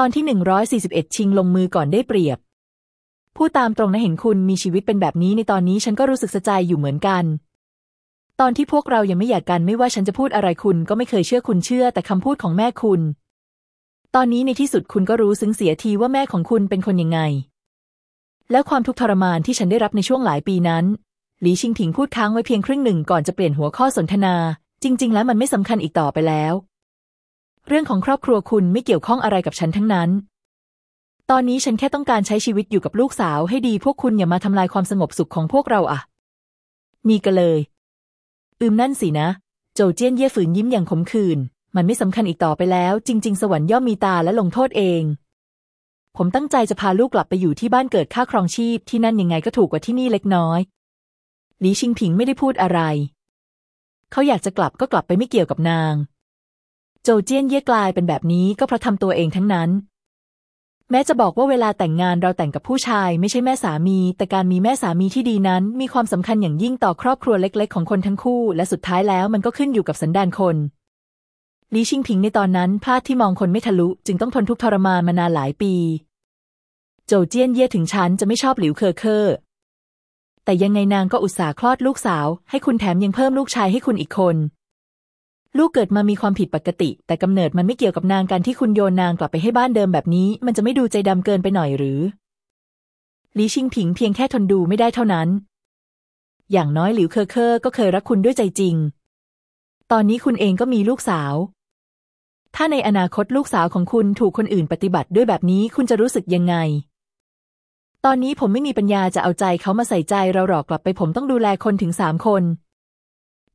ตอนที่หนึ่งร้อยสี่สิบเอ็ดชิงลงมือก่อนได้เปรียบ พูดตามตรงนะเห็นคุณมีชีวิตเป็นแบบนี้ในตอนนี้ฉันก็รู้สึกสะใจอยู่เหมือนกัน ตอนที่พวกเรายังไม่อยากกันไม่ว่าฉันจะพูดอะไรคุณก็ไม่เคยเชื่อคุณเชื่อแต่คำพูดของแม่คุณ ตอนนี้ในที่สุดคุณก็รู้ซึ้งเสียทีว่าแม่ของคุณเป็นคนยังไง แล้วความทุกข์ทรมานที่ฉันได้รับในช่วงหลายปีนั้นหลีชิงถิงพูดค้างไว้เพียงครึ่งหนึ่งก่อนจะเปลี่ยนหัวข้อสนทนา จริง ๆ แล้วมันไม่สำคัญอีกต่อไปแล้ว เรื่องของครอบครัวคุณไม่เกี่ยวข้องอะไรกับฉันทั้งนั้น ตอนนี้ฉันแค่ต้องการใช้ชีวิตอยู่กับลูกสาวให้ดีพวกคุณอย่ามาทำลายความสงบสุขของพวกเราอะมีกันเลย อืมนั่นสินะ โจเจี้ยนเย่ฝืนยิ้มอย่างขมขื่นมันไม่สำคัญอีกต่อไปแล้ว จริง ๆ สวรรค์ย่อมมีตาและลงโทษเอง ผมตั้งใจจะพาลูกกลับไปอยู่ที่บ้านเกิดค่าครองชีพที่นั่นยังไงก็ถูกกว่าที่นี่เล็กน้อยหลีชิงผิงไม่ได้พูดอะไร เขาอยากจะกลับก็กลับไปไม่เกี่ยวกับนาง โจเจี้ยนเย่กลายเป็นแบบนี้ก็เพราะทำตัวเองทั้งนั้น แม้จะบอกว่าเวลาแต่งงานเราแต่งกับผู้ชายไม่ใช่แม่สามี แต่การมีแม่สามีที่ดีนั้น มีความสำคัญอย่างยิ่งต่อครอบครัวเล็กๆ ของคนทั้งคู่ และสุดท้ายแล้วมันก็ขึ้นอยู่กับสันดานคนลีชิงผิงในตอนนั้นพลาดที่มองคนไม่ทะลุ จึงต้องทนทุกข์ทรมานมานานหลายปี โจเจี้ยนเย่ถึงฉันจะไม่ชอบหลิวเคอเคอร์แต่ยังไงนางก็อุตส่าห์คลอดลูกสาว ให้คุณแถมยังเพิ่มลูกชายให้คุณอีกคน ลูกเกิดมามีความผิดปกติ แต่กำเนิดมันไม่เกี่ยวกับนางการที่คุณโยนนางกลับไปให้บ้านเดิมแบบนี้ มันจะไม่ดูใจดำเกินไปหน่อยหรือลีชิงผิงเพียงแค่ทนดูไม่ได้เท่านั้น อย่างน้อยหลิวเคอเคอร์ก็เคยรักคุณด้วยใจจริง ตอนนี้คุณเองก็มีลูกสาว ถ้าในอนาคตลูกสาวของคุณถูกคนอื่นปฏิบัติด้วยแบบนี้คุณจะรู้สึกยังไง ตอนนี้ผมไม่มีปัญญาจะเอาใจเขามาใส่ใจเราหรอกกลับไปผมต้องดูแลคนถึงสามคน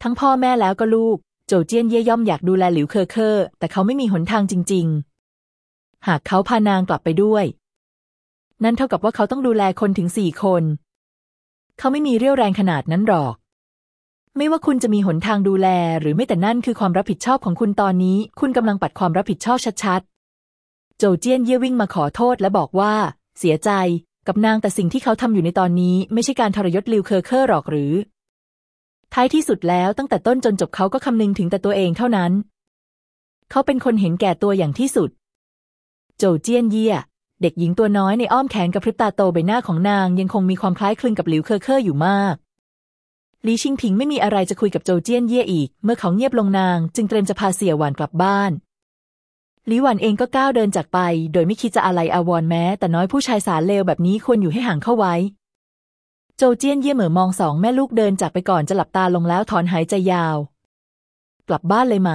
ทั้งพ่อแม่แล้วก็ลูก โจเจี้ยนเย่ย่อมอยากดูแลหลิวเคอเคอร์แต่เขาไม่มีหนทางจริง ๆ หากเขาพานางกลับไปด้วย นั่นเท่ากับว่าเขาต้องดูแลคนถึงสี่คน เขาไม่มีเรี่ยวแรงขนาดนั้นหรอก ไม่ว่าคุณจะมีหนทางดูแลหรือไม่แต่นั่นคือความรับผิดชอบของคุณตอนนี้ คุณกำลังปัดความรับผิดชอบชัดๆ โจเจี้ยนเย่วิ่งมาขอโทษและบอกว่า เสียใจกับนางแต่สิ่งที่เขาทำอยู่ในตอนนี้ ไม่ใช่การทรยศหลิวเคอเคอร์หรอกหรือ ท้ายที่สุดแล้วตั้งแต่ต้นจนจบเขาก็คำนึงถึงแต่ตัวเองเท่านั้น เขาเป็นคนเห็นแก่ตัวอย่างที่สุด โจเจี้ยนเย่เด็กหญิงตัวน้อยในอ้อมแขนกะพริบตาโตใบหน้าของนางยังคงมีความคล้ายคลึงกับหลิวเคอร์เคอร์อยู่มากลีชิงผิงไม่มีอะไรจะคุยกับโจเจี้ยนเย่อีก เมื่อเขาเงียบลงนาง จึงเตรียมจะพาเสี่ยหวานกลับบ้านลิหวันเองก็ก้าวเดินจากไป โดยไม่คิดจะอะไรอาวรแม้ แต่น้อยผู้ชายสารเลวแบบนี้ควรอยู่ให้ห่างเข้าไว้ โจเจี้ยนเย่เหม่อมองสองแม่ลูกเดินจากไปก่อนจะหลับตาลงแล้วถอนหายใจยาว กลับบ้านเลยไหม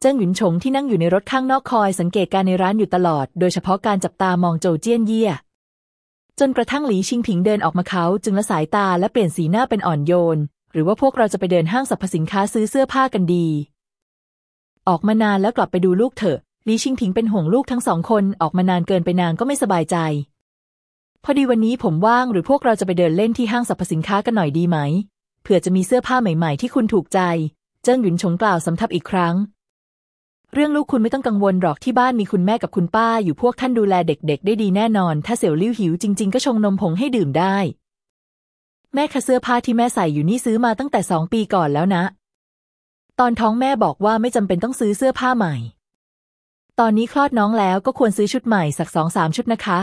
เจิ้งหยุนชงที่นั่งอยู่ในรถข้างนอกคอยสังเกตการในร้านอยู่ตลอด โดยเฉพาะการจับตามองโจเจี้ยนเย่จนกระทั่งหลีชิงผิงเดินออกมาเขาจึงละสายตาและเปลี่ยนสีหน้าเป็นอ่อนโยน หรือว่าพวกเราจะไปเดินห้างสรรพสินค้าซื้อเสื้อผ้ากันดี ออกมานานแล้วกลับไปดูลูกเถอะลีชิงผิงเป็นห่วงลูกทั้งสองคนออกมานานเกินไปนางก็ไม่สบายใจ พอดีวันนี้ผมว่างหรือพวกเราจะไปเดินเล่นที่ห้างสรรพสินค้ากันหน่อยดีไหม เผื่อจะมีเสื้อผ้าใหม่ ๆ ที่คุณถูกใจ เจิ้งหยุนชงกล่าวสำทับอีกครั้ง เรื่องลูกคุณไม่ต้องกังวลหรอกที่บ้านมีคุณแม่กับคุณป้า อยู่พวกท่านดูแลเด็ก ๆ ได้ดีแน่นอน ถ้าเสี่ยวลิ้วหิวจริง ๆ ก็ชงนมผงให้ดื่มได้ แม่คะเสื้อผ้าที่แม่ใส่อยู่นี่ซื้อมาตั้งแต่สองปีก่อนแล้วนะ ตอนท้องแม่บอกว่าไม่จำเป็นต้องซื้อเสื้อผ้าใหม่ ตอนนี้คลอดน้องแล้วก็ควรซื้อชุดใหม่สักสองสามชุดนะคะ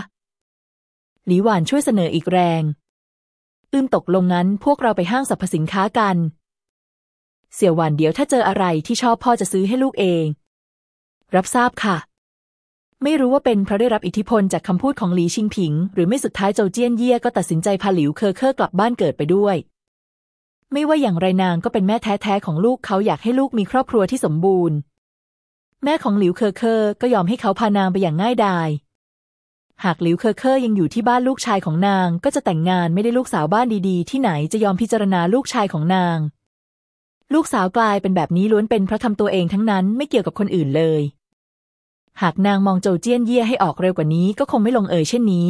หลีหวานช่วยเสนออีกแรง อืมตกลงงั้นพวกเราไปห้างสรรพสินค้ากัน เสี่ยวหวานเดี๋ยวถ้าเจออะไรที่ชอบพ่อจะซื้อให้ลูกเอง รับทราบค่ะ ไม่รู้ว่าเป็นเพราะได้รับอิทธิพลจากคำพูดของหลีชิงผิง หรือไม่สุดท้ายโจเจี้ยนเย่ก็ตัดสินใจพาหลิวเคอเคอร์กลับบ้านเกิดไปด้วย ไม่ว่าอย่างไรนางก็เป็นแม่แท้ๆของลูกเขาอยากให้ลูกมีครอบครัวที่สมบูรณ์แม่ของหลิวเคอเคอร์ก็ยอมให้เขาพานางไปอย่างง่ายดาย หากหลิวเคอเคอร์ยังอยู่ที่บ้านลูกชายของนาง ก็จะแต่งงานไม่ได้ลูกสาวบ้านดีๆ ที่ไหนจะยอมพิจารณาลูกชายของนาง ลูกสาวกลายเป็นแบบนี้ล้วนเป็นเพราะทำตัวเองทั้งนั้นไม่เกี่ยวกับคนอื่นเลย หากนางมองโจเจี้ยนเย่ให้ออกเร็วกว่านี้ก็คงไม่ลงเอยเช่นนี้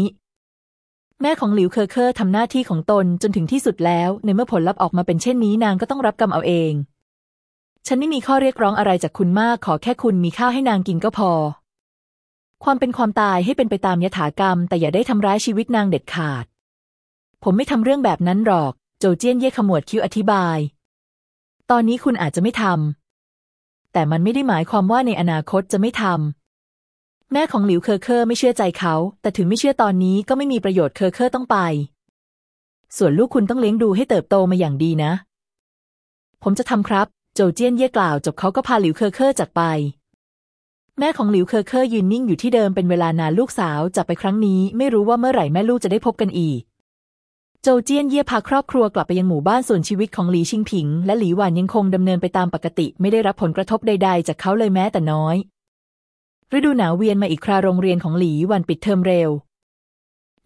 แม่ของหลิวเคอเคอร์ทำหน้าที่ของตนจนถึงที่สุดแล้ว ในเมื่อผลลัพธ์ออกมาเป็นเช่นนี้นางก็ต้องรับกรรมเอาเอง ฉันไม่มีข้อเรียกร้องอะไรจากคุณมากขอแค่คุณมีข้าวให้นางกินก็พอ ความเป็นความตายให้เป็นไปตามยถากรรม แต่อย่าได้ทำร้ายชีวิตนางเด็ดขาด ผมไม่ทำเรื่องแบบนั้นหรอก โจเจี้ยนเย่ขมวดคิ้วอธิบาย ตอนนี้คุณอาจจะไม่ทำแต่มันไม่ได้หมายความว่าในอนาคตจะไม่ทำแม่ของหลิวเคอเคอร์ไม่เชื่อใจเขา แต่ถึงไม่เชื่อตอนนี้ก็ไม่มีประโยชน์เคอเคอร์ต้องไป ส่วนลูกคุณต้องเลี้ยงดูให้เติบโตมาอย่างดีนะ ผมจะทำครับ โจเจี้ยนเย่กล่าวจบเขาก็พาหลิวเคอเคอร์จากไป แม่ของหลิวเคอเคอร์ยืนนิ่งอยู่ที่เดิมเป็นเวลานานลูกสาวจากไปครั้งนี้ ไม่รู้ว่าเมื่อไหร่แม่ลูกจะได้พบกันอีก โจเจี้ยนเย่พาครอบครัวกลับไปยังหมู่บ้านส่วนชีวิตของหลีชิงผิง และหลีหวานยังคงดำเนินไปตามปกติ ไม่ได้รับผลกระทบใด ๆ จากเขาเลยแม้แต่น้อย ฤดูหนาวเวียนมาอีกคราโรงเรียนของหลีหวันปิดเทอมเร็ว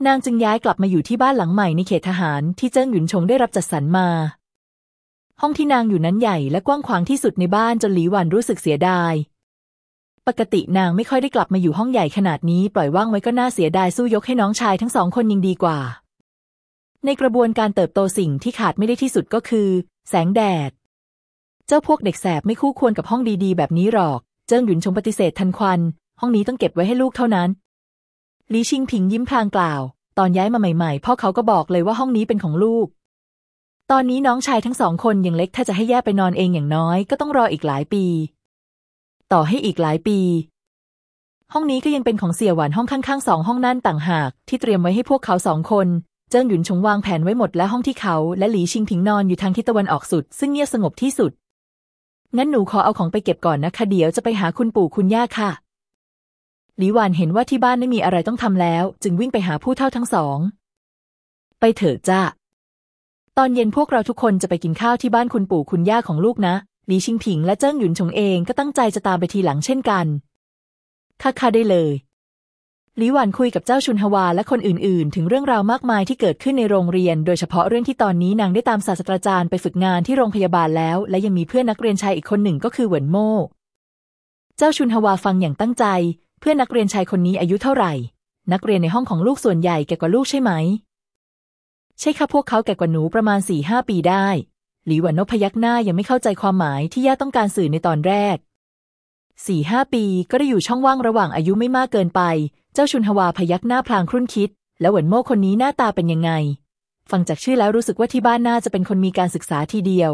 นางจึงย้ายกลับมาอยู่ที่บ้านหลังใหม่ในเขตทหารที่เจิ้งหยุนชงได้รับจัดสรรมา ห้องที่นางอยู่นั้นใหญ่และกว้างขวางที่สุดในบ้านจนหลีหวันรู้สึกเสียดาย ปกตินางไม่ค่อยได้กลับมาอยู่ห้องใหญ่ขนาดนี้ ปล่อยว่างไว้ก็น่าเสียดายสู้ยกให้น้องชายทั้งสองคนยิงดีกว่า ในกระบวนการเติบโตสิ่งที่ขาดไม่ได้ที่สุดก็คือ แสงแดด เจ้าพวกเด็กแสบไม่คู่ควรกับห้องดีๆ แบบนี้หรอก เจิ้งหยุนชงปฏิเสธทันควัน ห้องนี้ต้องเก็บไว้ให้ลูกเท่านั้นลีชิงผิงยิ้มพลางกล่าว ตอนย้ายมาใหม่ๆ พ่อเขาก็บอกเลยว่าห้องนี้เป็นของลูก ตอนนี้น้องชายทั้งสองคนยังเล็กถ้าจะให้แยกไปนอนเองอย่างน้อยก็ต้องรออีกหลายปี ต่อให้อีกหลายปี ห้องนี้ก็ยังเป็นของเสี่ยหวานห้องข้างๆสองห้องนั่นต่างหาก ที่เตรียมไว้ให้พวกเขาสองคน เจิ้งหยุนชงวางแผนไว้หมดและห้องที่เขา และหลีชิงผิงนอนอยู่ทางทิศตะวันออกสุด ซึ่งเงียบสงบที่สุดงั้นหนูขอเอาของไปเก็บก่อนนะคะเดี๋ยวจะไปหาคุณปู่คุณย่าค่ะหลีหวานเห็นว่าที่บ้านไม่มีอะไรต้องทำแล้ว จึงวิ่งไปหาผู้เฒ่าทั้งสอง ไปเถอะจ้าตอนเย็นพวกเราทุกคนจะไปกินข้าวที่บ้านคุณปู่คุณย่าของลูกนะ หลีชิงผิงและเจิ้งหยุนชงเองก็ตั้งใจจะตามไปทีหลังเช่นกันค่ะค่ะได้เลยหลีหวันคุยกับเจ้าชุนฮวาและคนอื่น ๆ ถึงเรื่องราวมากมายที่เกิดขึ้นในโรงเรียน โดยเฉพาะเรื่องที่ตอนนี้นางได้ตามศาสตราจารย์ไปฝึกงานที่โรงพยาบาลแล้ว และยังมีเพื่อนนักเรียนชายอีกคนหนึ่งก็คือเหวินโม่เจ้าชุนฮวาฟังอย่างตั้งใจ เพื่อนนักเรียนชายคนนี้อายุเท่าไหร่ นักเรียนในห้องของลูกส่วนใหญ่แก่กว่าลูกใช่ไหม ใช่ค่ะพวกเขาแก่กว่าหนูประมาณสี่ห้าปีได้ หลีหวันนพยักหน้ายังไม่เข้าใจความหมายที่ย่าต้องการสื่อในตอนแรกสี่ห้าปีก็ได้อยู่ช่องว่างระหว่างอายุไม่มากเกินไป เจ้าชุนฮวาพยักหน้าพลางครุ่นคิด แล้วเหวินโม่คนนี้หน้าตาเป็นยังไง ฟังจากชื่อแล้วรู้สึกว่าที่บ้านน่าจะเป็นคนมีการศึกษาทีเดียว